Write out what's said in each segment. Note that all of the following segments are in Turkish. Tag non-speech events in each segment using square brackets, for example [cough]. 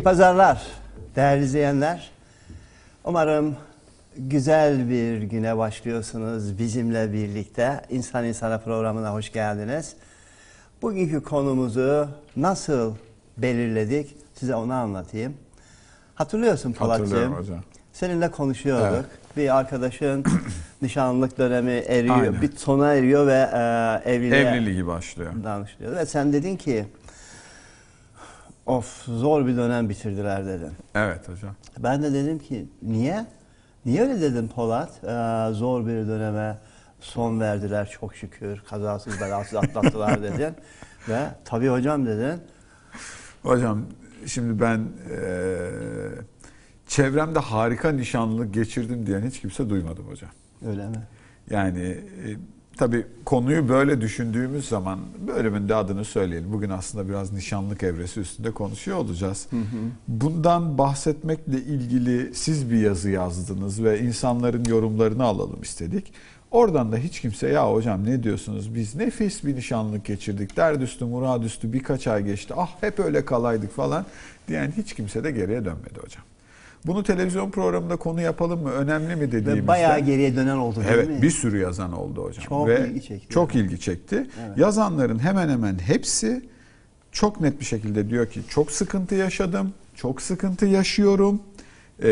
İyi pazarlar değerli izleyenler. Umarım güzel bir güne başlıyorsunuz bizimle birlikte. İnsan İnsana programına hoş geldiniz. Bugünkü konumuzu nasıl belirledik size onu anlatayım. Hatırlıyorsun Polatcığım. Seninle konuşuyorduk. Evet. Bir arkadaşın [clears throat] nişanlılık dönemi eriyor, Aynen. bir sona eriyor ve e, evliliğe Evliliği başlıyor. danışılıyor. Ve sen dedin ki of zor bir dönem bitirdiler dedin. Evet hocam. Ben de dedim ki niye? Niye öyle dedin Polat? Ee, zor bir döneme son verdiler çok şükür. Kazasız belasız atlattılar [laughs] dedin. Ve tabii hocam dedin. Hocam şimdi ben eee, çevremde harika nişanlılık geçirdim diyen hiç kimse duymadım hocam. Öyle mi? Yani e, tabii konuyu böyle düşündüğümüz zaman bölümünde adını söyleyelim. Bugün aslında biraz nişanlık evresi üstünde konuşuyor olacağız. Bundan bahsetmekle ilgili siz bir yazı yazdınız ve insanların yorumlarını alalım istedik. Oradan da hiç kimse ya hocam ne diyorsunuz biz nefis bir nişanlık geçirdik. Derdüstü muradüstü birkaç ay geçti. Ah hep öyle kalaydık falan diyen hiç kimse de geriye dönmedi hocam. Bunu televizyon programında konu yapalım mı önemli mi dediğimizde Ve bayağı geriye dönen oldu değil Evet mi? bir sürü yazan oldu hocam. Çok Ve ilgi çekti. Çok ilgi çekti. Evet. Yazanların hemen hemen hepsi çok net bir şekilde diyor ki çok sıkıntı yaşadım, çok sıkıntı yaşıyorum, ee,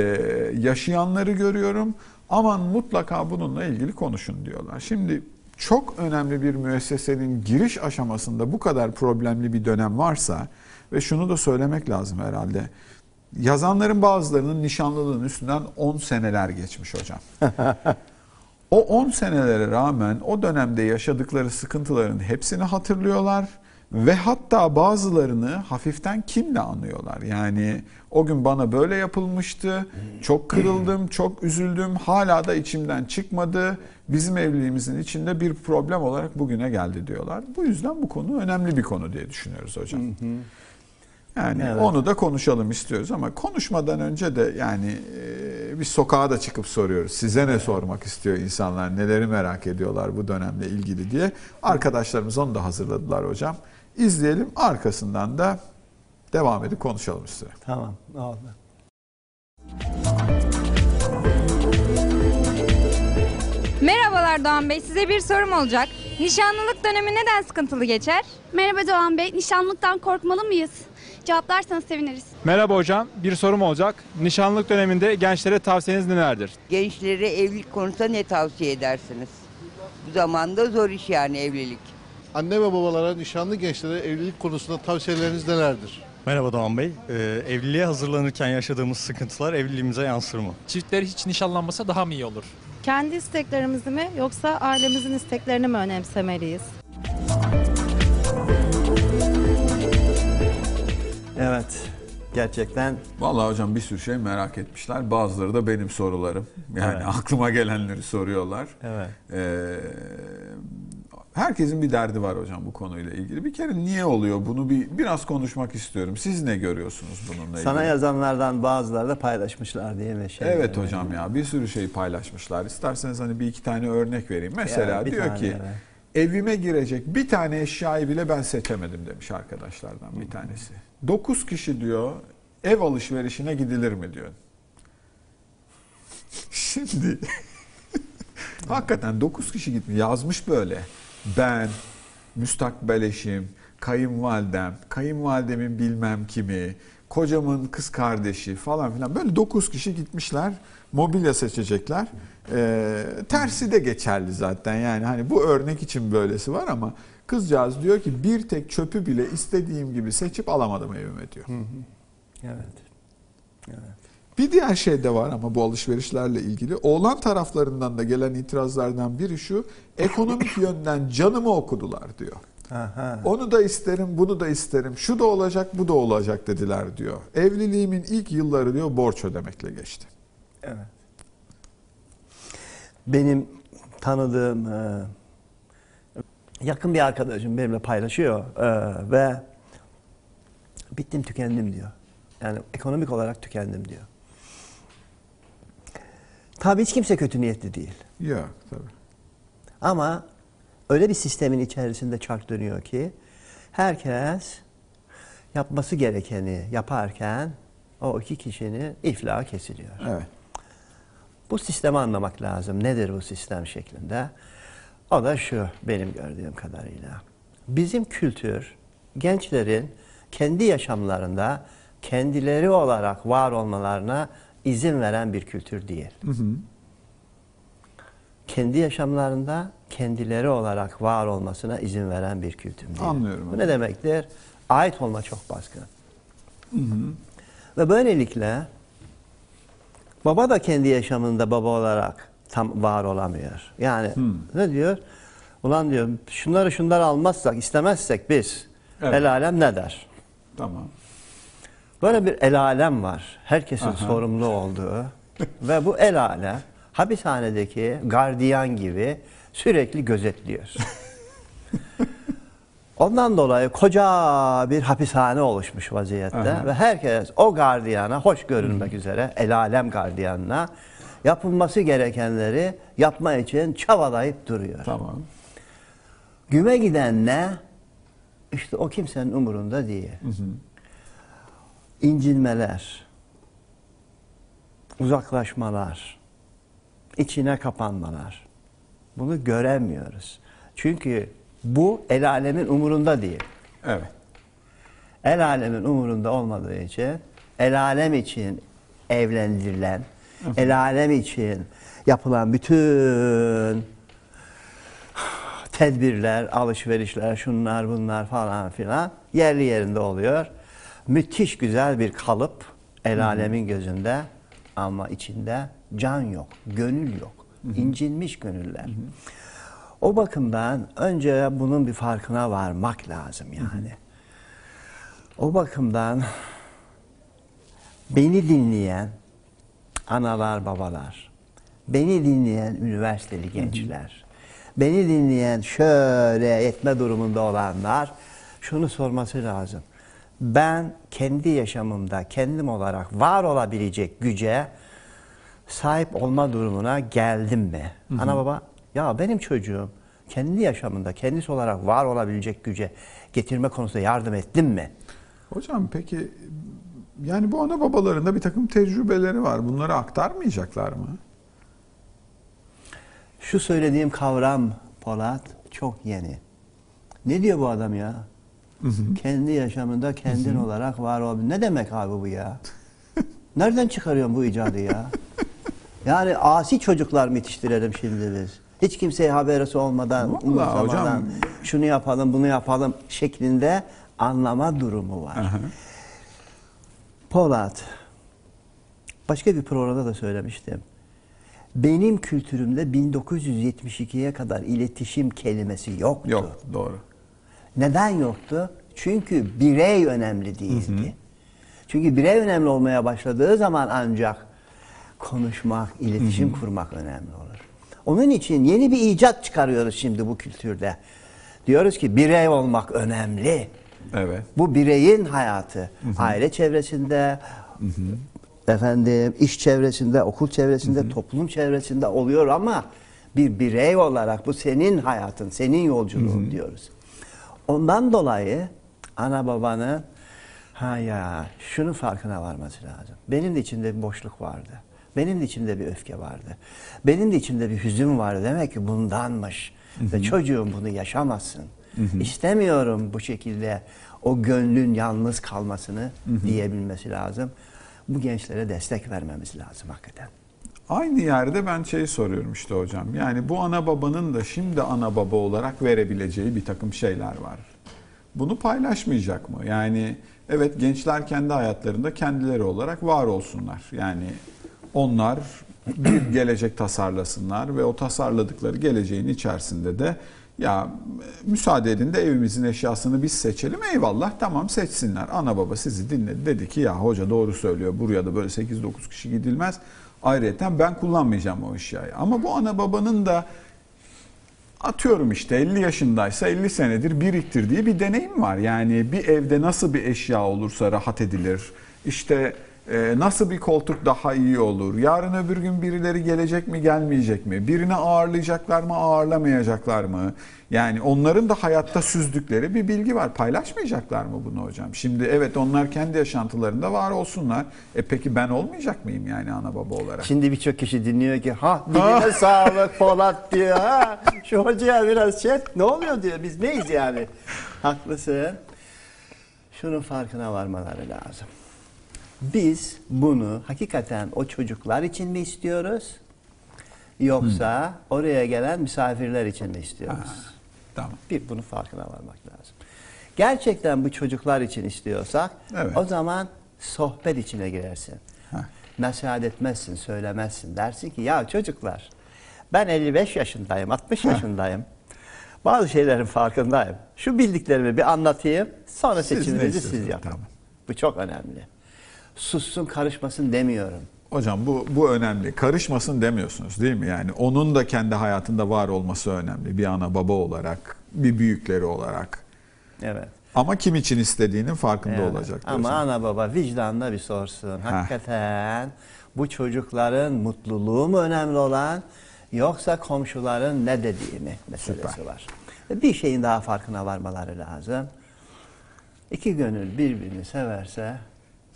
yaşayanları görüyorum. Aman mutlaka bununla ilgili konuşun diyorlar. Şimdi çok önemli bir müessesenin giriş aşamasında bu kadar problemli bir dönem varsa ve şunu da söylemek lazım herhalde. Yazanların bazılarının nişanlılığın üstünden 10 seneler geçmiş hocam. [laughs] O 10 senelere rağmen o dönemde yaşadıkları sıkıntıların hepsini hatırlıyorlar ve hatta bazılarını hafiften kimle anıyorlar. Yani o gün bana böyle yapılmıştı, çok kırıldım, çok üzüldüm, hala da içimden çıkmadı. Bizim evliliğimizin içinde bir problem olarak bugüne geldi diyorlar. Bu yüzden bu konu önemli bir konu diye düşünüyoruz hocam. Yani Evet. onu da konuşalım istiyoruz ama konuşmadan önce de yani e, biz sokağa da çıkıp soruyoruz. Size ne sormak istiyor insanlar, neleri merak ediyorlar bu dönemle ilgili diye. Arkadaşlarımız onu da hazırladılar hocam. İzleyelim arkasından da devam edip konuşalım üstüne. Tamam oldu. Merhabalar Doğan Bey, size bir sorum olacak. Nişanlılık dönemi neden sıkıntılı geçer? Merhaba Doğan Bey, nişanlıktan korkmalı mıyız? Cevaplarsanız seviniriz. Merhaba hocam, bir sorum olacak. Nişanlılık döneminde gençlere tavsiyeniz nelerdir? Gençlere evlilik konusunda ne tavsiye edersiniz? Bu zamanda zor iş yani evlilik. Anne ve babalara nişanlı gençlere evlilik konusunda tavsiyeleriniz nelerdir? Merhaba Doğan Bey. Ee, evliliğe hazırlanırken yaşadığımız sıkıntılar evliliğimize yansır mı? Çiftler hiç nişanlanmasa daha mı iyi olur? Kendi isteklerimizi mi yoksa ailemizin isteklerini mi önemsemeliyiz? Evet gerçekten Vallahi hocam bir sürü şey merak etmişler. Bazıları da benim sorularım. Yani Evet. [laughs] aklıma gelenleri soruyorlar. evet. Ee, herkesin bir derdi var hocam bu konuyla ilgili. Bir kere niye oluyor bunu bir biraz konuşmak istiyorum. Siz ne görüyorsunuz bununla Sana ilgili? yazanlardan bazıları da paylaşmışlar diye mi? Şey Evet hocam ya bir sürü şey paylaşmışlar. İsterseniz hani bir iki tane örnek vereyim. Mesela Ya, bir diyor tane, ki evet. evime girecek bir tane eşyayı bile ben seçemedim demiş arkadaşlardan bir tanesi. 9 kişi diyor ev alışverişine gidilir mi diyor. [laughs] Şimdi [laughs] hakikaten 9 kişi gitmiş yazmış böyle. Ben, müstakbel eşim, kayınvalidem, kayınvalidemin bilmem kimi, kocamın kız kardeşi falan filan böyle 9 kişi gitmişler mobilya seçecekler. Ee, tersi de geçerli zaten yani hani bu örnek için böylesi var ama kızcağız diyor ki bir tek çöpü bile istediğim gibi seçip alamadım evime diyor. Evet. Evet. Bir diğer şey de var ama bu alışverişlerle ilgili. Oğlan taraflarından da gelen itirazlardan biri şu. Ekonomik [laughs] yönden canımı okudular diyor. Aha. Onu da isterim, bunu da isterim. Şu da olacak, bu da olacak dediler diyor. Evliliğimin ilk yılları diyor borç ödemekle geçti. Evet. Benim tanıdığım e, yakın bir arkadaşım benimle paylaşıyor e, ve bittim tükendim diyor. Yani ekonomik olarak tükendim diyor. Tabii hiç kimse kötü niyetli değil. Yok tabii. Ama öyle bir sistemin içerisinde çark dönüyor ki herkes yapması gerekeni yaparken o iki kişinin iflahı kesiliyor. Evet. Bu sistemi anlamak lazım. Nedir bu sistem şeklinde? O da şu benim gördüğüm kadarıyla. Bizim kültür gençlerin kendi yaşamlarında kendileri olarak var olmalarına izin veren bir kültür değil. Kendi yaşamlarında kendileri olarak var olmasına izin veren bir kültür değil. Anlıyorum Bu ne demektir? Ait olma çok baskın. Ve böylelikle baba da kendi yaşamında baba olarak tam var olamıyor. Yani ne diyor? Ulan diyor şunları şunları almazsak, istemezsek biz Evet. el alem ne der? Tamam. Böyle bir el alem var. Herkesin Aha. sorumlu olduğu ve bu el alem hapishanedeki gardiyan gibi sürekli gözetliyor. [laughs] Ondan dolayı koca bir hapishane oluşmuş vaziyette Aha. ve herkes o gardiyana hoş görünmek üzere el alem gardiyanına yapılması gerekenleri yapma için çabalayıp duruyor. Tamam. Güme giden ne? İşte o kimsenin umurunda değil. İncinmeler, uzaklaşmalar, içine kapanmalar. Bunu göremiyoruz. Çünkü bu el alemin umurunda değil. Evet. El alemin umurunda olmadığı için el alem için evlendirilen, el alem için yapılan bütün tedbirler, alışverişler, şunlar bunlar falan filan yerli yerinde oluyor. Müthiş güzel bir kalıp el alemin gözünde ama içinde can yok, gönül yok. incinmiş gönüller. O bakımdan önce bunun bir farkına varmak lazım yani. O bakımdan beni dinleyen analar, babalar, beni dinleyen üniversiteli gençler, beni dinleyen şöyle yetme durumunda olanlar şunu sorması lazım. Ben kendi yaşamımda kendim olarak var olabilecek güce sahip olma durumuna geldim mi? Ana baba ya benim çocuğum kendi yaşamında kendisi olarak var olabilecek güce getirme konusunda yardım ettim mi? Hocam peki yani bu ana babalarında bir takım tecrübeleri var. Bunları aktarmayacaklar mı? Şu söylediğim kavram Polat çok yeni. Ne diyor bu adam ya? Kendi yaşamında kendin olarak var ol. Ne demek abi bu ya? Nereden çıkarıyorsun bu icadı ya? Yani asi çocuklar mı yetiştirelim şimdi biz? Hiç kimseye haberisi olmadan, umursamadan hocam- şunu yapalım, bunu yapalım şeklinde anlama durumu var. Aha. Polat, başka bir programda da söylemiştim. Benim kültürümde 1972'ye kadar iletişim kelimesi yoktu. Yok doğru. Neden yoktu? Çünkü birey önemli değildi. Çünkü birey önemli olmaya başladığı zaman ancak konuşmak, iletişim kurmak önemli olur. Onun için yeni bir icat çıkarıyoruz şimdi bu kültürde. Diyoruz ki birey olmak önemli. Evet. Bu bireyin hayatı. Aile çevresinde, efendim iş çevresinde, okul çevresinde, toplum çevresinde oluyor ama bir birey olarak bu senin hayatın, senin yolculuğun diyoruz. Ondan dolayı ana babanın ha ya şunun farkına varması lazım. Benim de içimde bir boşluk vardı. Benim de içimde bir öfke vardı. Benim de içimde bir hüzün vardı. Demek ki bundanmış. Ve çocuğum bunu yaşamasın. İstemiyorum bu şekilde o gönlün yalnız kalmasını diyebilmesi lazım. Bu gençlere destek vermemiz lazım hakikaten. Aynı yerde ben şey soruyorum işte hocam. Yani bu ana babanın da şimdi ana baba olarak verebileceği bir takım şeyler var. Bunu paylaşmayacak mı? Yani evet gençler kendi hayatlarında kendileri olarak var olsunlar. Yani onlar bir gelecek tasarlasınlar ve o tasarladıkları geleceğin içerisinde de ya müsaade edin de evimizin eşyasını biz seçelim. Eyvallah tamam seçsinler. Ana baba sizi dinledi. Dedi ki ya hoca doğru söylüyor. Buraya da böyle 8-9 kişi gidilmez. Ayrıca ben kullanmayacağım o eşyayı. Ama bu ana babanın da atıyorum işte 50 yaşındaysa 50 senedir biriktirdiği bir deneyim var. Yani bir evde nasıl bir eşya olursa rahat edilir. İşte Ee, nasıl bir koltuk daha iyi olur? Yarın öbür gün birileri gelecek mi gelmeyecek mi? Birini ağırlayacaklar mı ağırlamayacaklar mı? Yani onların da hayatta süzdükleri bir bilgi var. Paylaşmayacaklar mı bunu hocam? Şimdi evet onlar kendi yaşantılarında var olsunlar. E peki ben olmayacak mıyım yani ana baba olarak? Şimdi birçok kişi dinliyor ki ha diline [laughs] sağlık Polat diyor. Ha, şu hocaya biraz şey ne oluyor diyor. Biz neyiz yani? Haklısın. Şunun farkına varmaları lazım. Biz bunu hakikaten o çocuklar için mi istiyoruz? Yoksa oraya gelen misafirler için mi istiyoruz? Tamam. Bir bunun farkına varmak lazım. Gerçekten bu çocuklar için istiyorsak Evet. o zaman sohbet içine girersin. Heh. Nasihat etmezsin, söylemezsin. Dersin ki ya çocuklar ben 55 yaşındayım, 60 yaşındayım. Bazı şeylerin farkındayım. Şu bildiklerimi bir anlatayım. Sonra Siz seçiminizi siz yapın. Tamam. Bu çok önemli. Sussun karışmasın demiyorum. Hocam bu bu önemli. Karışmasın demiyorsunuz değil mi? Yani onun da kendi hayatında var olması önemli. Bir ana baba olarak, bir büyükleri olarak. Evet. Ama kim için istediğinin farkında Evet. olacak. Ama diyorsun. ana baba vicdanla bir sorsun. Hakikaten bu çocukların mutluluğu mu önemli olan yoksa komşuların ne dediği mi meselesi Süper. var. Ve Bir şeyin daha farkına varmaları lazım. İki gönül birbirini severse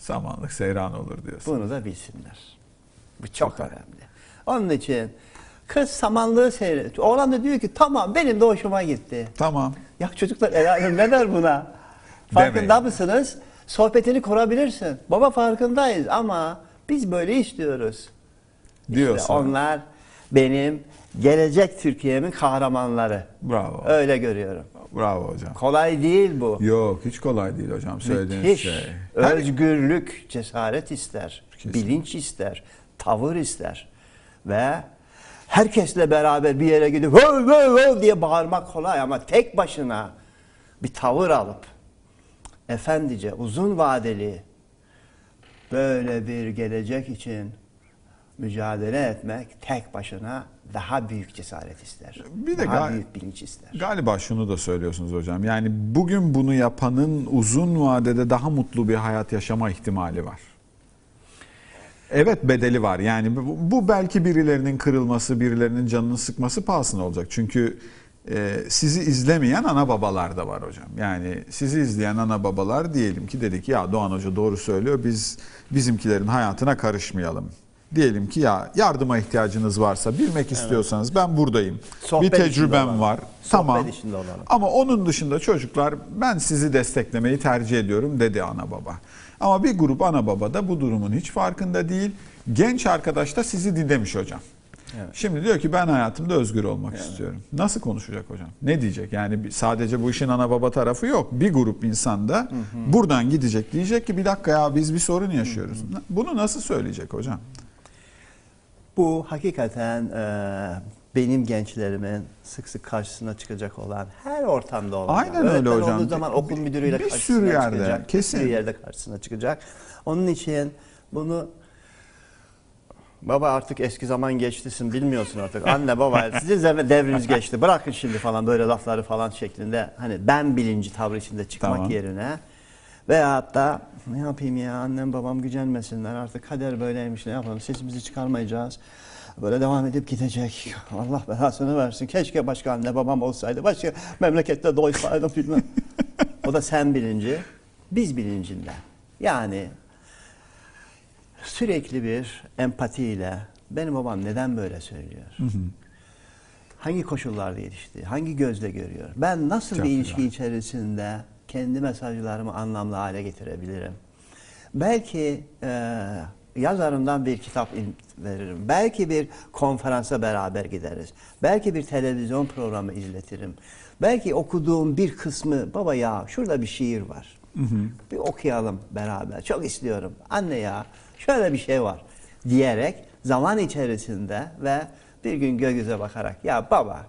Samanlık seyran olur diyorsun. bunu da bilsinler. Bu çok Süper. önemli. Onun için kız samanlığı seyret. Oğlan da diyor ki tamam benim de hoşuma gitti. Tamam. Ya çocuklar el ne der buna? [laughs] Farkında Demeyin. mısınız? Sohbetini kurabilirsin. Baba farkındayız ama biz böyle istiyoruz. Diyorsun. İşte onlar benim gelecek Türkiye'min kahramanları. Bravo. Öyle görüyorum. Bravo hocam. Kolay değil bu. Yok hiç kolay değil hocam söylediğiniz Müthiş. şey. Özgürlük, cesaret ister. Kesinlikle. Bilinç ister. Tavır ister. Ve herkesle beraber bir yere gidip "Höv, höv, höv" diye bağırmak kolay ama tek başına bir tavır alıp efendice uzun vadeli böyle bir gelecek için mücadele etmek tek başına daha büyük cesaret ister. Bir de daha büyük bilinç ister. Galiba şunu da söylüyorsunuz hocam. Yani bugün bunu yapanın uzun vadede daha mutlu bir hayat yaşama ihtimali var. Evet bedeli var. Yani bu, belki birilerinin kırılması, birilerinin canını sıkması pahasına olacak. Çünkü e, sizi izlemeyen ana babalar da var hocam. Yani sizi izleyen ana babalar diyelim ki dedi ki ya Doğan Hoca doğru söylüyor. Biz bizimkilerin hayatına karışmayalım. Diyelim ki ya yardıma ihtiyacınız varsa bilmek istiyorsanız ben buradayım. Sohbet bir tecrübem var. Sohbet tamam. Ama onun dışında çocuklar ben sizi desteklemeyi tercih ediyorum dedi ana baba. Ama bir grup ana baba da bu durumun hiç farkında değil. Genç arkadaş da sizi dinlemiş hocam. Şimdi diyor ki ben hayatımda özgür olmak istiyorum. Nasıl konuşacak hocam? Ne diyecek? Yani sadece bu işin ana baba tarafı yok. Bir grup insan da buradan gidecek diyecek ki bir dakika ya biz bir sorun yaşıyoruz. Bunu nasıl söyleyecek hocam? Bu hakikaten e, benim gençlerimin sık sık karşısına çıkacak olan her ortamda olan. Aynen öyle Öğretmen hocam. olduğu zaman okul Bir- müdürüyle bir karşısına sürü yerde, çıkacak. kesin. Bir yerde karşısına çıkacak. Onun için bunu Baba artık eski zaman geçtisin bilmiyorsun artık. Anne baba [laughs] sizin devriniz geçti. Bırakın şimdi falan böyle lafları falan şeklinde. Hani ben bilinci tavrı içinde çıkmak Tamam. yerine veya hatta ne yapayım ya annem babam gücenmesinler artık kader böyleymiş ne yapalım sesimizi çıkarmayacağız. Böyle devam edip gidecek. [laughs] Allah belasını versin. Keşke başka anne babam olsaydı. Başka memlekette doysaydım bilmem. o da sen bilinci, biz bilincinden. Yani sürekli bir empatiyle benim babam neden böyle söylüyor? Hangi koşullarda yetişti? Hangi gözle görüyor? Ben nasıl Çok bir ilişki güzel. içerisinde kendi mesajlarımı anlamlı hale getirebilirim? Belki e, yazarımdan bir kitap veririm. Belki bir konferansa beraber gideriz. Belki bir televizyon programı izletirim. Belki okuduğum bir kısmı baba ya şurada bir şiir var. Bir okuyalım beraber. Çok istiyorum. Anne ya şöyle bir şey var diyerek zaman içerisinde ve bir gün gökyüze bakarak ya baba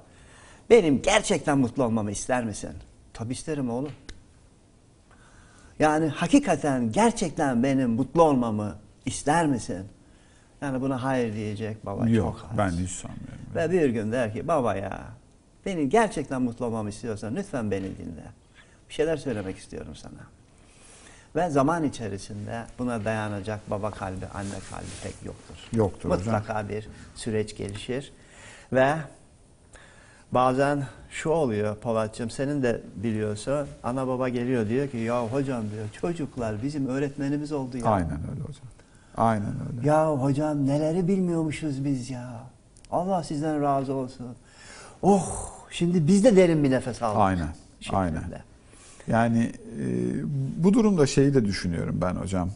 benim gerçekten mutlu olmamı ister misin? Tabii isterim oğlum. Yani hakikaten gerçekten benim mutlu olmamı ister misin? Yani buna hayır diyecek baba Yok çok az. ben hiç sanmıyorum. Ve bir gün der ki baba ya benim gerçekten mutlu olmamı istiyorsan lütfen beni dinle. Bir şeyler söylemek istiyorum sana. Ve zaman içerisinde buna dayanacak baba kalbi, anne kalbi pek yoktur. Yoktur hocam. Mutlaka bir süreç gelişir. Ve bazen şu oluyor Polatcığım senin de biliyorsun ana baba geliyor diyor ki ya hocam diyor çocuklar bizim öğretmenimiz oldu ya. Aynen öyle hocam. Aynen öyle. Ya hocam neleri bilmiyormuşuz biz ya. Allah sizden razı olsun. Oh şimdi biz de derin bir nefes aldık. Aynen. şeklinde. Aynen. Yani e, bu durumda şeyi de düşünüyorum ben hocam.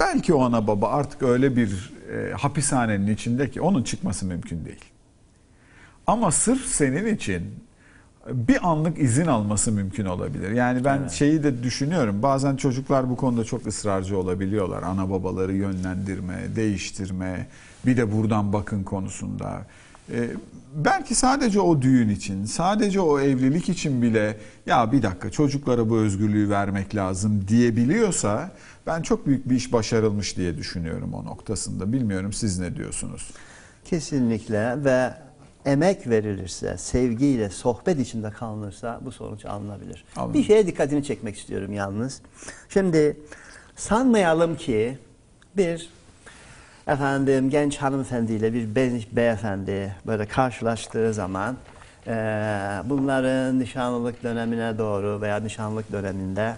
Belki o ana baba artık öyle bir e, hapishanenin içinde ki onun çıkması mümkün değil. Ama sırf senin için bir anlık izin alması mümkün olabilir. Yani ben şeyi de düşünüyorum. Bazen çocuklar bu konuda çok ısrarcı olabiliyorlar. Ana babaları yönlendirme, değiştirme, bir de buradan bakın konusunda. Ee, belki sadece o düğün için, sadece o evlilik için bile ya bir dakika çocuklara bu özgürlüğü vermek lazım diyebiliyorsa ben çok büyük bir iş başarılmış diye düşünüyorum o noktasında. Bilmiyorum siz ne diyorsunuz? Kesinlikle ve emek verilirse, sevgiyle, sohbet içinde kalınırsa bu sonuç alınabilir. Alınır. Bir şeye dikkatini çekmek istiyorum yalnız. Şimdi sanmayalım ki bir efendim genç hanımefendiyle bir be- beyefendi böyle karşılaştığı zaman eee, bunların nişanlılık dönemine doğru veya nişanlık döneminde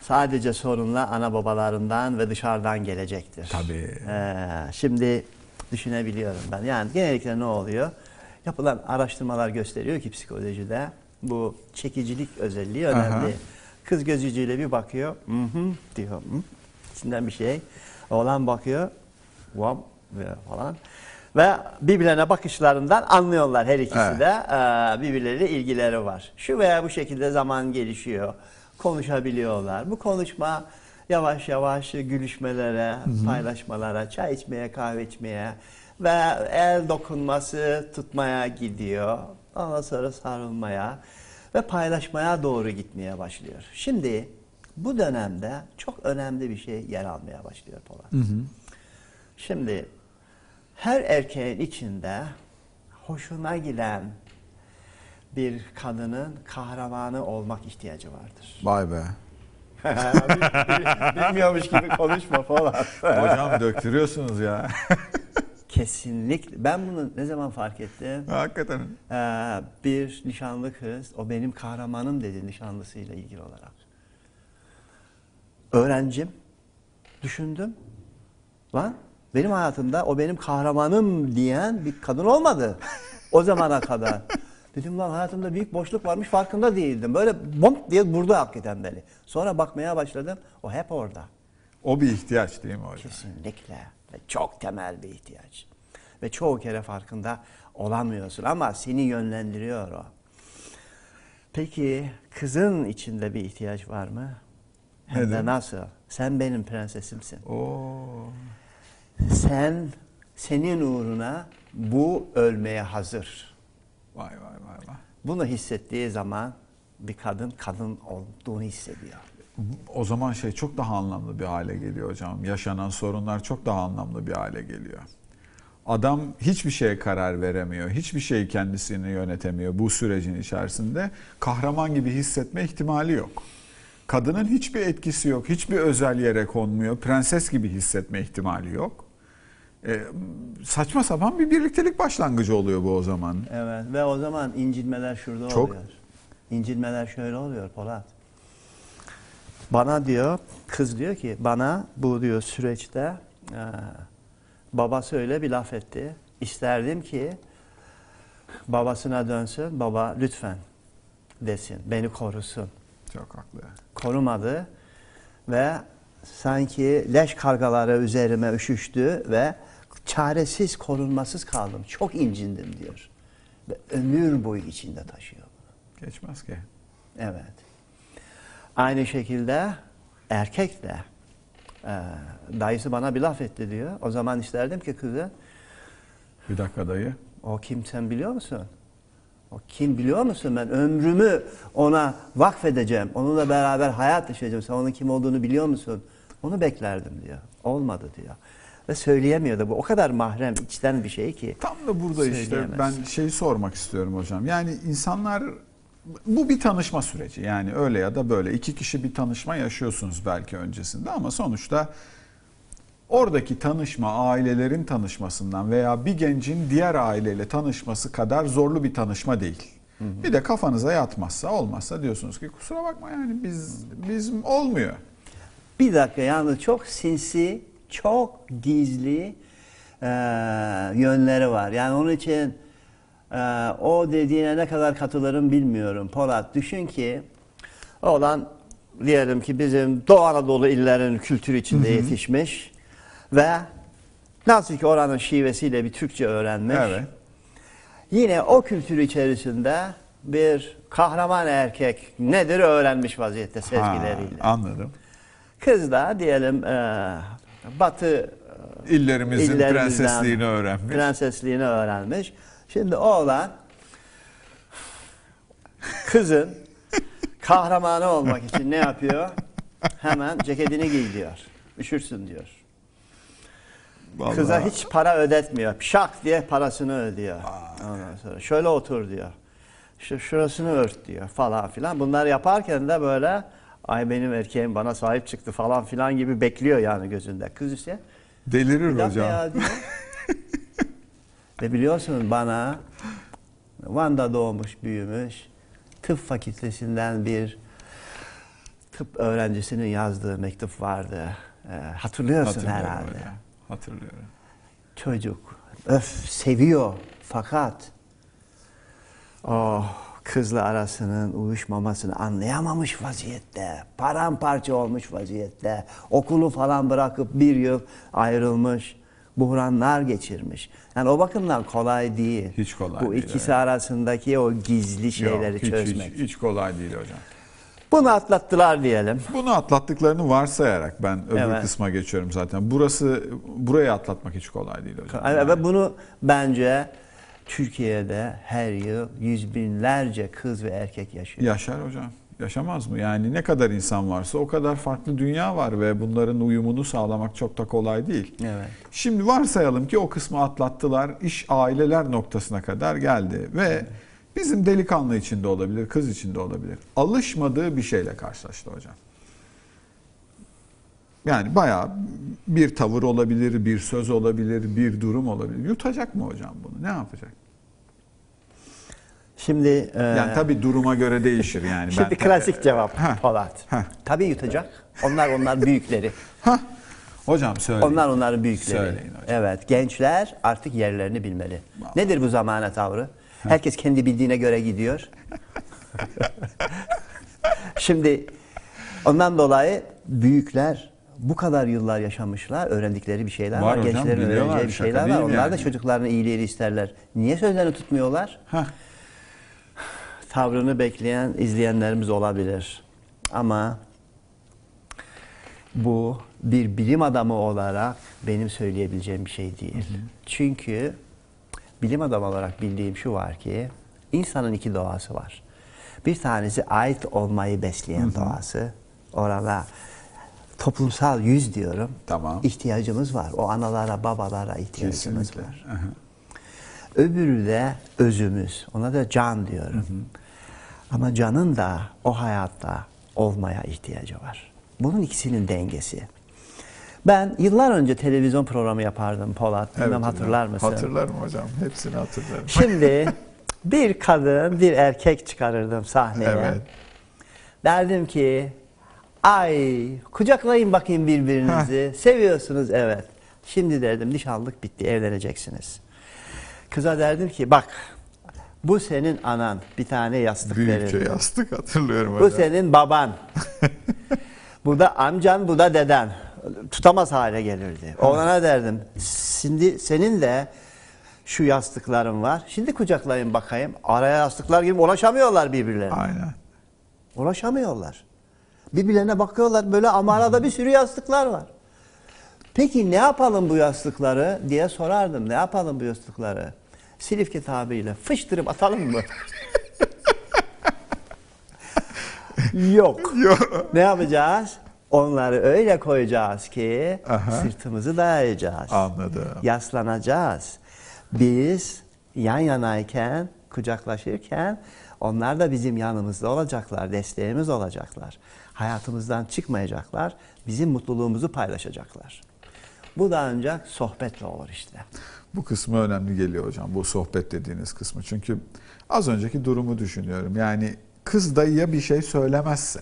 sadece sorunla ana babalarından ve dışarıdan gelecektir. Tabii. Ee, şimdi düşünebiliyorum ben. Yani genellikle ne oluyor? Yapılan araştırmalar gösteriyor ki psikolojide bu çekicilik özelliği önemli. Aha. Kız gözücüyle bir bakıyor, hı hı diyor, hı. içinden bir şey. Oğlan bakıyor, vam falan. Ve birbirlerine bakışlarından anlıyorlar her ikisi Evet. de e, birbirleriyle ilgileri var. Şu veya bu şekilde zaman gelişiyor. Konuşabiliyorlar. Bu konuşma yavaş yavaş gülüşmelere, paylaşmalara, çay içmeye, kahve içmeye ve el dokunması tutmaya gidiyor. Ondan sonra sarılmaya ve paylaşmaya doğru gitmeye başlıyor. Şimdi bu dönemde çok önemli bir şey yer almaya başlıyor Polat. Şimdi her erkeğin içinde hoşuna giden bir kadının kahramanı olmak ihtiyacı vardır. Vay be. Bilmiyormuş gibi konuşma falan. Hocam döktürüyorsunuz ya. [laughs] Kesinlikle. Ben bunu ne zaman fark ettim? Hakikaten. Ee, bir nişanlı kız, o benim kahramanım dedi nişanlısıyla ilgili olarak. Öğrencim, düşündüm. Lan benim hayatımda o benim kahramanım diyen bir kadın olmadı. O zamana kadar. Dedim lan hayatımda büyük boşluk varmış farkında değildim. Böyle bomb diye vurdu hakikaten beni. Sonra bakmaya başladım. O hep orada. O bir ihtiyaç değil mi hocam? Kesinlikle. Ve çok temel bir ihtiyaç. Ve çoğu kere farkında olamıyorsun ama seni yönlendiriyor o. Peki kızın içinde bir ihtiyaç var mı? Hem de Nedir? nasıl? Sen benim prensesimsin. Oo. Sen senin uğruna bu ölmeye hazır. Vay vay vay vay. Bunu hissettiği zaman bir kadın kadın olduğunu hissediyor. O zaman şey çok daha anlamlı bir hale geliyor hocam. Yaşanan sorunlar çok daha anlamlı bir hale geliyor. Adam hiçbir şeye karar veremiyor. Hiçbir şeyi kendisini yönetemiyor bu sürecin içerisinde. Kahraman gibi hissetme ihtimali yok. Kadının hiçbir etkisi yok. Hiçbir özel yere konmuyor. Prenses gibi hissetme ihtimali yok. Ee, saçma sapan bir birliktelik başlangıcı oluyor bu o zaman. Evet ve o zaman incinmeler şurada Çok. oluyor. İncinmeler şöyle oluyor Polat. Bana diyor, kız diyor ki bana bu diyor süreçte e, babası öyle bir laf etti. İsterdim ki babasına dönsün, baba lütfen desin, beni korusun. Çok haklı. Korumadı ve sanki leş kargaları üzerime üşüştü ve çaresiz, korunmasız kaldım. Çok incindim diyor. Ve ömür boyu içinde taşıyor bunu. Geçmez ki. Evet. Aynı şekilde erkek de e, dayısı bana bir laf etti diyor. O zaman isterdim ki kızı Bir dakika dayı. o kim sen biliyor musun? O kim biliyor musun? Ben ömrümü ona vakfedeceğim. Onunla beraber hayat yaşayacağım. Sen onun kim olduğunu biliyor musun? Onu beklerdim diyor. Olmadı diyor. Ve söyleyemiyordu. Bu o kadar mahrem, içten bir şey ki. Tam da burada işte ben şeyi sormak istiyorum hocam. Yani insanlar Bu bir tanışma süreci yani öyle ya da böyle iki kişi bir tanışma yaşıyorsunuz belki öncesinde ama sonuçta oradaki tanışma ailelerin tanışmasından veya bir gencin diğer aileyle tanışması kadar zorlu bir tanışma değil. Bir de kafanıza yatmazsa olmazsa diyorsunuz ki kusura bakma yani biz bizim olmuyor. Bir dakika yalnız çok sinsi, çok gizli e, yönleri var. Yani onun için e, o dediğine ne kadar katılırım bilmiyorum. Polat düşün ki olan diyelim ki bizim Doğu Anadolu illerinin kültürü içinde yetişmiş ve nasıl ki oranın şivesiyle bir Türkçe öğrenmiş. Evet. Yine o kültür içerisinde bir kahraman erkek nedir öğrenmiş vaziyette Ha, sezgileriyle. anladım. Kız da diyelim e, Batı İllerimizin prensesliğini öğrenmiş. Prensesliğini öğrenmiş. Şimdi oğlan kızın kahramanı olmak için ne yapıyor? Hemen ceketini giy diyor. Üşürsün diyor. Vallahi. Kıza hiç para ödetmiyor. Şak diye parasını ödüyor. Ondan sonra şöyle otur diyor. Şurasını ört diyor falan filan. Bunlar yaparken de böyle ay benim erkeğim bana sahip çıktı falan filan gibi bekliyor yani gözünde. Kız ise Delirir hocam. ya. [laughs] Ve biliyorsun bana Van'da doğmuş büyümüş tıp fakültesinden bir tıp öğrencisinin yazdığı mektup vardı. Ee, hatırlıyorsun herhalde. hocam, Hatırlıyorum. Çocuk öf seviyor fakat oh kızla arasının uyuşmamasını anlayamamış vaziyette. Paramparça olmuş vaziyette. Okulu falan bırakıp bir yıl ayrılmış. Buhranlar geçirmiş. Yani o bakımdan kolay değil. Hiç kolay Bu değil, ikisi arasındaki o gizli şeyleri Yok, hiç, çözmek. Hiç, hiç kolay değil hocam. Bunu atlattılar diyelim. Bunu atlattıklarını varsayarak ben öbür Evet. kısma geçiyorum zaten. Burası burayı atlatmak hiç kolay değil hocam. Yani Ve bunu bence Türkiye'de her yıl yüz binlerce kız ve erkek yaşıyor. Yaşar hocam. Yaşamaz mı? Yani ne kadar insan varsa o kadar farklı dünya var ve bunların uyumunu sağlamak çok da kolay değil. Evet. Şimdi varsayalım ki o kısmı atlattılar. iş aileler noktasına kadar geldi ve bizim delikanlı için de olabilir, kız için de olabilir. Alışmadığı bir şeyle karşılaştı hocam. Yani bayağı bir tavır olabilir, bir söz olabilir, bir durum olabilir. Yutacak mı hocam bunu? Ne yapacak? Şimdi e, Yani tabii duruma göre değişir yani. şimdi Ben- klasik cevap Heh. Polat. Heh. Tabii yutacak. Onlar onlar büyükleri. Hah. Hocam söyle. Onlar onların büyükleri. Söyleyin hocam. Evet, gençler artık yerlerini bilmeli. Nedir bu zamana tavrı? Herkes kendi bildiğine göre gidiyor. [laughs] Şimdi ondan dolayı büyükler bu kadar yıllar yaşamışlar, öğrendikleri bir şeyler var. Var hocam, Gençlerin öğreneceği bir şeyler var. mi Onlar da yani? çocuklarının iyiliğini isterler. Niye sözlerini tutmuyorlar? Hah. tavrını bekleyen izleyenlerimiz olabilir. Ama bu bir bilim adamı olarak benim söyleyebileceğim bir şey değil. Çünkü bilim adamı olarak bildiğim şu var ki insanın iki doğası var. Bir tanesi ait olmayı besleyen doğası. Orada toplumsal yüz diyorum. Tamam. İhtiyacımız var. O analara, babalara ihtiyacımız Kesinlikle. var. Aha. Öbürü de özümüz. Ona da can diyorum. Ama canın da o hayatta olmaya ihtiyacı var. Bunun ikisinin dengesi. Ben yıllar önce televizyon programı yapardım Polat. Bilmem hocam. hatırlar mısın? Hatırlarım hocam. Hepsini hatırlarım. Şimdi [laughs] bir kadın, bir erkek çıkarırdım sahneye. Evet. Derdim ki, ay kucaklayın bakayım birbirinizi. Seviyorsunuz evet. Şimdi derdim nişanlık bitti, evleneceksiniz. Kıza derdim ki bak bu senin anan bir tane yastık Büyükçe verirdim. yastık hatırlıyorum Bu hocam. senin baban. [laughs] bu da amcan, bu da deden. Tutamaz hale gelirdi. Oğlana derdim, şimdi senin de şu yastıkların var. Şimdi kucaklayın bakayım. Araya yastıklar gibi ulaşamıyorlar birbirlerine. Aynen. Ulaşamıyorlar. Birbirlerine bakıyorlar böyle ama arada bir sürü yastıklar var. Peki ne yapalım bu yastıkları diye sorardım. Ne yapalım bu yastıkları? Silifke tabiriyle fıştırıp atalım mı? [laughs] Yok. Ne yapacağız? Onları öyle koyacağız ki Aha. sırtımızı dayayacağız. Anladım. Yaslanacağız. Biz yan yanayken, kucaklaşırken Onlar da bizim yanımızda olacaklar, desteğimiz olacaklar. Hayatımızdan çıkmayacaklar, bizim mutluluğumuzu paylaşacaklar. Bu da ancak sohbetle olur işte. Bu kısmı önemli geliyor hocam. Bu sohbet dediğiniz kısmı. Çünkü az önceki durumu düşünüyorum. Yani kız dayıya bir şey söylemezse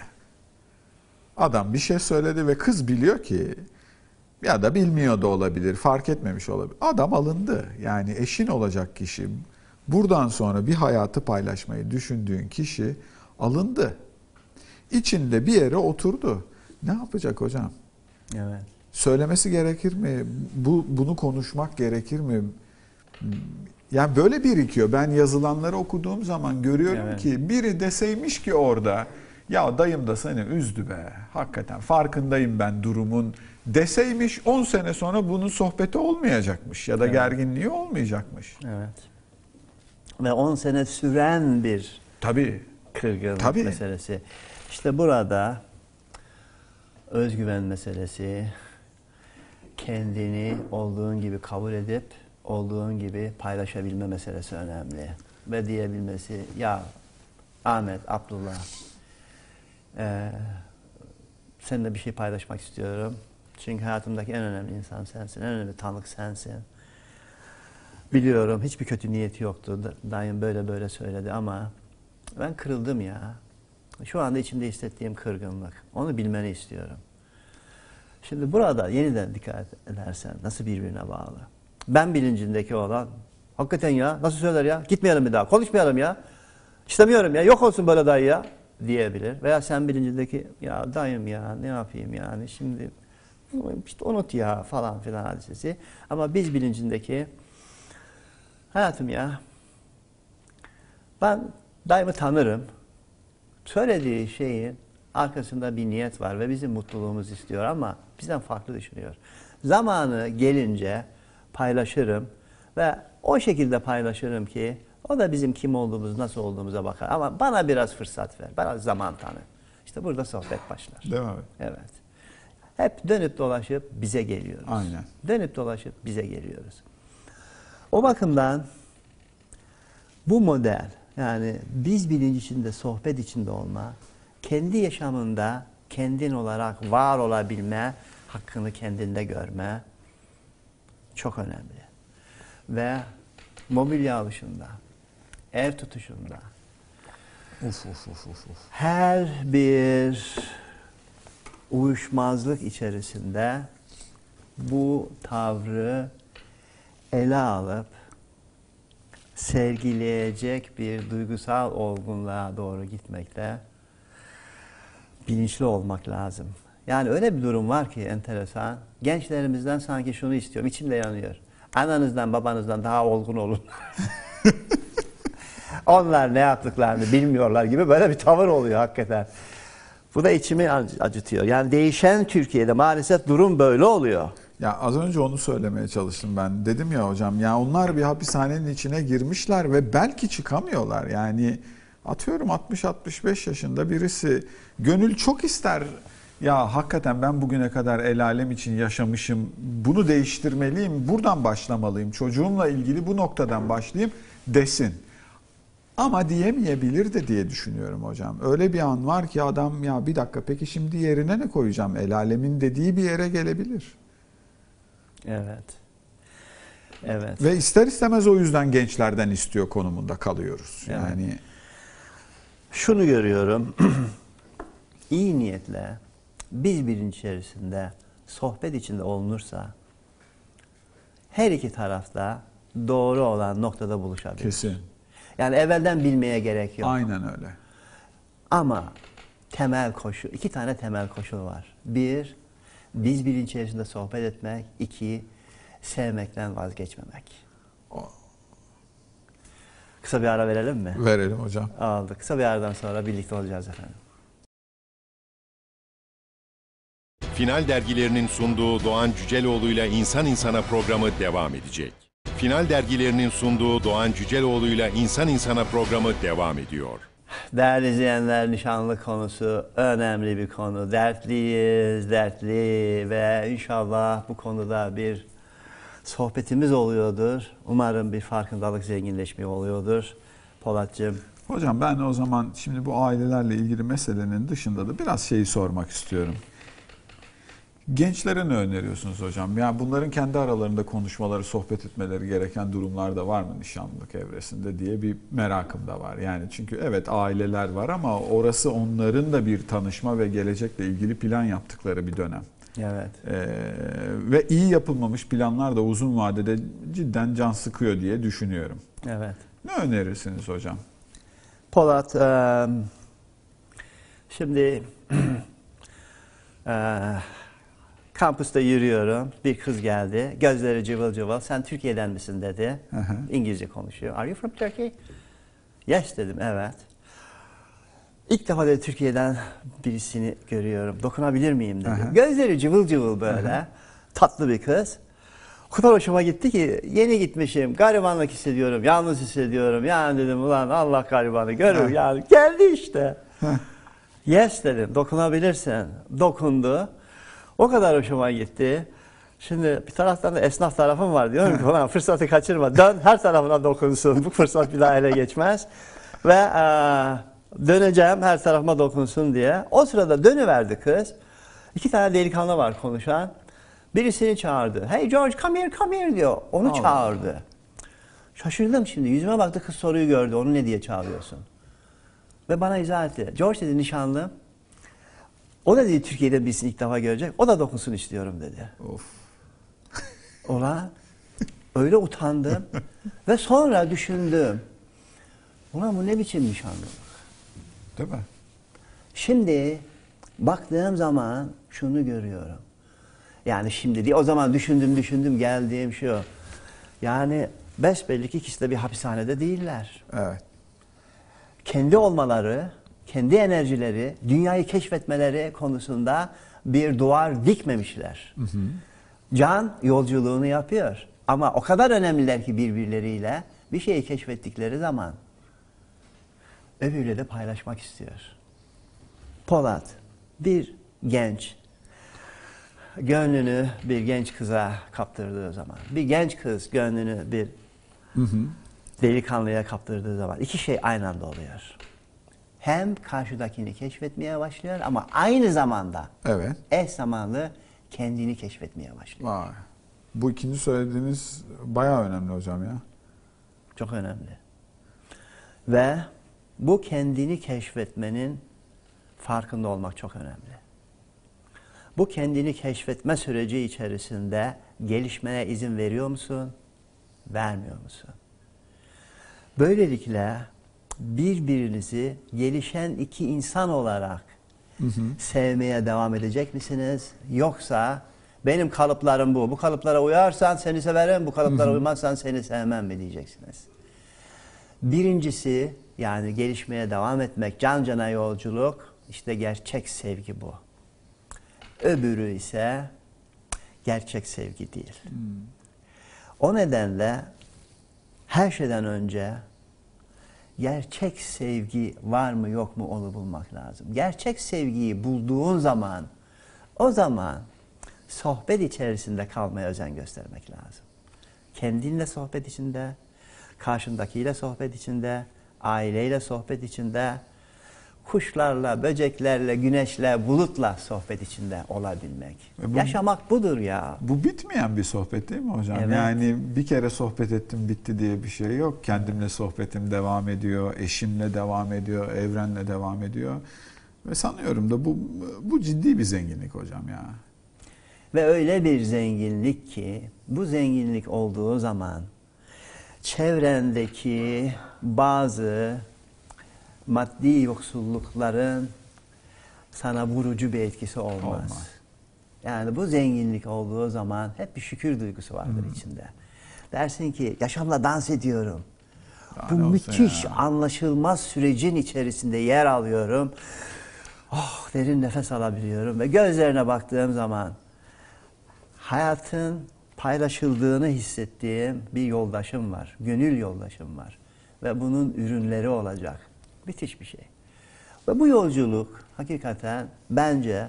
adam bir şey söyledi ve kız biliyor ki ya da bilmiyor da olabilir, fark etmemiş olabilir. Adam alındı. Yani eşin olacak kişi buradan sonra bir hayatı paylaşmayı düşündüğün kişi alındı. İçinde bir yere oturdu. Ne yapacak hocam? Evet. söylemesi gerekir mi? Bu bunu konuşmak gerekir mi? Yani böyle birikiyor. Ben yazılanları okuduğum zaman görüyorum Evet. ki biri deseymiş ki orada ya dayım da seni üzdü be. Hakikaten farkındayım ben durumun deseymiş 10 sene sonra bunun sohbeti olmayacakmış ya da Evet. gerginliği olmayacakmış. Evet. Ve 10 sene süren bir Tabii. kırgınlık Tabii. meselesi. İşte burada özgüven meselesi, kendini olduğun gibi kabul edip olduğun gibi paylaşabilme meselesi önemli. Ve diyebilmesi ya Ahmet, Abdullah eee seninle bir şey paylaşmak istiyorum. Çünkü hayatımdaki en önemli insan sensin, en önemli tanık sensin. Biliyorum hiçbir kötü niyeti yoktu. Da- Dayım böyle böyle söyledi ama ben kırıldım ya. Şu anda içimde hissettiğim kırgınlık. Onu bilmeni istiyorum. Şimdi burada yeniden dikkat edersen nasıl birbirine bağlı. Ben bilincindeki olan hakikaten ya nasıl söyler ya gitmeyelim bir daha konuşmayalım ya. İstemiyorum ya yok olsun böyle dayı ya diyebilir. Veya sen bilincindeki ya dayım ya ne yapayım yani şimdi işte unut ya falan filan hadisesi. Ama biz bilincindeki hayatım ya ben dayımı tanırım. Söylediği şeyin arkasında bir niyet var ve bizim mutluluğumuzu istiyor ama bizden farklı düşünüyor. Zamanı gelince paylaşırım ve o şekilde paylaşırım ki o da bizim kim olduğumuz, nasıl olduğumuza bakar. Ama bana biraz fırsat ver, bana zaman tanı. İşte burada sohbet başlar. Değil mi abi? Evet. Hep dönüp dolaşıp bize geliyoruz. Aynen. Dönüp dolaşıp bize geliyoruz. O bakımdan bu model yani biz bilinç içinde, sohbet içinde olma, kendi yaşamında kendin olarak var olabilme, hakkını kendinde görme çok önemli. Ve mobilya alışında, ev tutuşunda, uf uf uf. uf. her bir uyuşmazlık içerisinde bu tavrı ele alıp sergileyecek bir duygusal olgunluğa doğru gitmekte bilinçli olmak lazım. Yani öyle bir durum var ki enteresan. Gençlerimizden sanki şunu istiyorum. içimde yanıyor. Ananızdan babanızdan daha olgun olun. [laughs] Onlar ne yaptıklarını bilmiyorlar gibi böyle bir tavır oluyor hakikaten. Bu da içimi ac- acıtıyor. Yani değişen Türkiye'de maalesef durum böyle oluyor. Ya az önce onu söylemeye çalıştım ben. Dedim ya hocam ya onlar bir hapishanenin içine girmişler ve belki çıkamıyorlar. Yani atıyorum 60-65 yaşında birisi gönül çok ister ya hakikaten ben bugüne kadar el alem için yaşamışım. Bunu değiştirmeliyim. Buradan başlamalıyım. Çocuğumla ilgili bu noktadan başlayayım desin. Ama diyemeyebilir de diye düşünüyorum hocam. Öyle bir an var ki adam ya bir dakika peki şimdi yerine ne koyacağım? El alemin dediği bir yere gelebilir. Evet. Evet. Ve ister istemez o yüzden gençlerden istiyor konumunda kalıyoruz. Evet. Yani Şunu görüyorum. [clears throat] iyi niyetle biz bilinç içerisinde sohbet içinde olunursa her iki tarafta doğru olan noktada buluşabilir. kesin. Yani evvelden bilmeye gerek yok. Aynen öyle. Ama temel koşu, iki tane temel koşul var. Bir, biz bilinç içerisinde sohbet etmek. iki sevmekten vazgeçmemek. Kısa bir ara verelim mi? Verelim hocam. Aldık. Kısa bir aradan sonra birlikte olacağız efendim. Final dergilerinin sunduğu Doğan Cüceloğlu'yla İnsan İnsana programı devam edecek. Final dergilerinin sunduğu Doğan Cüceloğlu'yla İnsan İnsana programı devam ediyor. Değerli izleyenler nişanlık konusu önemli bir konu. Dertliyiz, dertli ve inşallah bu konuda bir sohbetimiz oluyordur. Umarım bir farkındalık zenginleşme oluyordur. Polatcığım Hocam ben o zaman şimdi bu ailelerle ilgili meselenin dışında da biraz şeyi sormak istiyorum. Gençlere ne öneriyorsunuz hocam? Yani bunların kendi aralarında konuşmaları, sohbet etmeleri gereken durumlar da var mı nişanlılık evresinde diye bir merakım da var. Yani çünkü evet aileler var ama orası onların da bir tanışma ve gelecekle ilgili plan yaptıkları bir dönem. Evet. Ee, ve iyi yapılmamış planlar da uzun vadede cidden can sıkıyor diye düşünüyorum. Evet. Ne önerirsiniz hocam? Polat, şimdi [clears throat] kampüste yürüyorum. Bir kız geldi. Gözleri cıvıl cıvıl. Sen Türkiye'den misin dedi. Hı hı. İngilizce konuşuyor. Are you from Turkey? Yes dedim. Evet. İlk defa dedi Türkiye'den birisini görüyorum. Dokunabilir miyim dedi. Hı hı. Gözleri cıvıl cıvıl böyle. Tatlı bir kız. O kadar hoşuma gitti ki yeni gitmişim. Garibanlık hissediyorum. Yalnız hissediyorum. Yani dedim ulan Allah garibanı görür. Yani geldi işte. yes dedim. Dokunabilirsin. Dokundu. O kadar hoşuma gitti. Şimdi bir taraftan da esnaf tarafım var. Diyorum ki ulan fırsatı kaçırma. Dön her tarafına dokunsun. Bu fırsat bir daha ele geçmez. Ve eee, döneceğim her tarafıma dokunsun diye. O sırada dönüverdi kız. İki tane delikanlı var konuşan. Birisini çağırdı. Hey George come here come here diyor. Onu Allah. çağırdı. Şaşırdım şimdi. Yüzüme baktı kız soruyu gördü. Onu ne diye çağırıyorsun? Ve bana izah etti. George dedi nişanlım. O da dedi Türkiye'de birisini ilk defa görecek. O da dokunsun istiyorum dedi. Of. [laughs] Ulan öyle utandım. [laughs] Ve sonra düşündüm. Ulan bu ne biçim nişanlılık? Değil mi? Şimdi baktığım zaman şunu görüyorum. Yani şimdi değil, o zaman düşündüm düşündüm geldiğim şu. Yani besbelli ki ikisi de bir hapishanede değiller. Evet. Kendi olmaları, kendi enerjileri, dünyayı keşfetmeleri konusunda bir duvar dikmemişler. Can yolculuğunu yapıyor. Ama o kadar önemliler ki birbirleriyle bir şeyi keşfettikleri zaman öbürüyle de paylaşmak istiyor. Polat bir genç gönlünü bir genç kıza kaptırdığı zaman, bir genç kız gönlünü bir delikanlıya kaptırdığı zaman iki şey aynı anda oluyor. Hem karşıdakini keşfetmeye başlıyor ama aynı zamanda Evet. eş zamanlı kendini keşfetmeye başlıyor. Vay. Bu ikinci söylediğiniz bayağı önemli hocam ya. Çok önemli. Ve bu kendini keşfetmenin farkında olmak çok önemli. Bu kendini keşfetme süreci içerisinde gelişmene izin veriyor musun? Vermiyor musun? Böylelikle birbirinizi gelişen iki insan olarak sevmeye devam edecek misiniz? Yoksa benim kalıplarım bu. Bu kalıplara uyarsan seni severim, bu kalıplara uymazsan seni sevmem mi diyeceksiniz. Birincisi yani gelişmeye devam etmek, can cana yolculuk, işte gerçek sevgi bu. Öbürü ise gerçek sevgi değil. O nedenle her şeyden önce gerçek sevgi var mı yok mu onu bulmak lazım. Gerçek sevgiyi bulduğun zaman o zaman sohbet içerisinde kalmaya özen göstermek lazım. Kendinle sohbet içinde, karşındakiyle sohbet içinde, aileyle sohbet içinde, kuşlarla, böceklerle, güneşle, bulutla sohbet içinde olabilmek. E bu- Yaşamak budur ya. Bu bitmeyen bir sohbet değil mi hocam? Evet. Yani bir kere sohbet ettim bitti diye bir şey yok. Kendimle sohbetim devam ediyor, eşimle devam ediyor, evrenle devam ediyor. Ve sanıyorum da bu bu ciddi bir zenginlik hocam ya. Ve öyle bir zenginlik ki bu zenginlik olduğu zaman çevrendeki bazı maddi yoksullukların sana vurucu bir etkisi olmaz. Olmaz. Yani bu zenginlik olduğu zaman hep bir şükür duygusu vardır içinde. Dersin ki yaşamla dans ediyorum. Daha bu müthiş ya. anlaşılmaz sürecin içerisinde yer alıyorum. Oh derin nefes alabiliyorum ve gözlerine baktığım zaman hayatın paylaşıldığını hissettiğim bir yoldaşım var. Gönül yoldaşım var. Ve bunun ürünleri olacak. Müthiş bir şey. Ve bu yolculuk hakikaten bence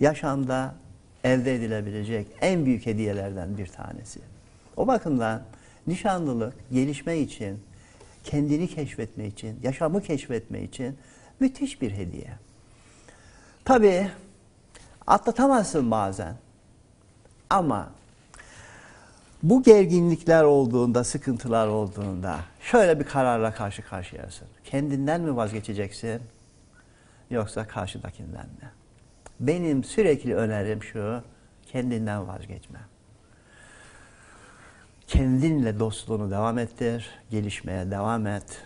yaşamda elde edilebilecek en büyük hediyelerden bir tanesi. O bakımdan nişanlılık gelişme için kendini keşfetme için, yaşamı keşfetme için müthiş bir hediye. Tabii atlatamazsın bazen. Ama bu gerginlikler olduğunda, sıkıntılar olduğunda şöyle bir kararla karşı karşıyasın. Kendinden mi vazgeçeceksin yoksa karşıdakinden mi? Benim sürekli önerim şu, kendinden vazgeçme. Kendinle dostluğunu devam ettir, gelişmeye devam et.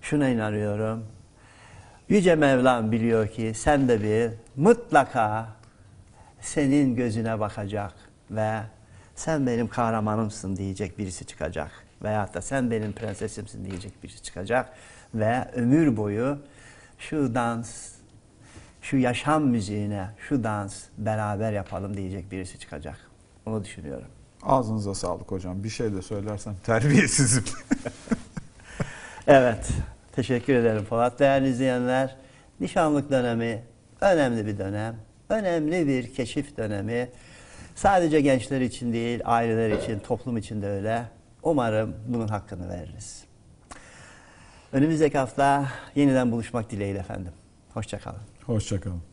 Şuna inanıyorum, Yüce Mevlam biliyor ki sen de bir mutlaka senin gözüne bakacak ve sen benim kahramanımsın diyecek birisi çıkacak. Veyahut da sen benim prensesimsin diyecek birisi çıkacak. Ve ömür boyu şu dans, şu yaşam müziğine, şu dans beraber yapalım diyecek birisi çıkacak. Onu düşünüyorum. Ağzınıza sağlık hocam. Bir şey de söylersem terbiyesizim. [laughs] Evet, teşekkür ederim Polat. Değerli izleyenler, nişanlık dönemi önemli bir dönem. Önemli bir keşif dönemi. Sadece gençler için değil, aileler için, toplum için de öyle. Umarım bunun hakkını veririz. Önümüzdeki hafta yeniden buluşmak dileğiyle efendim. Hoşçakalın. Hoşçakalın.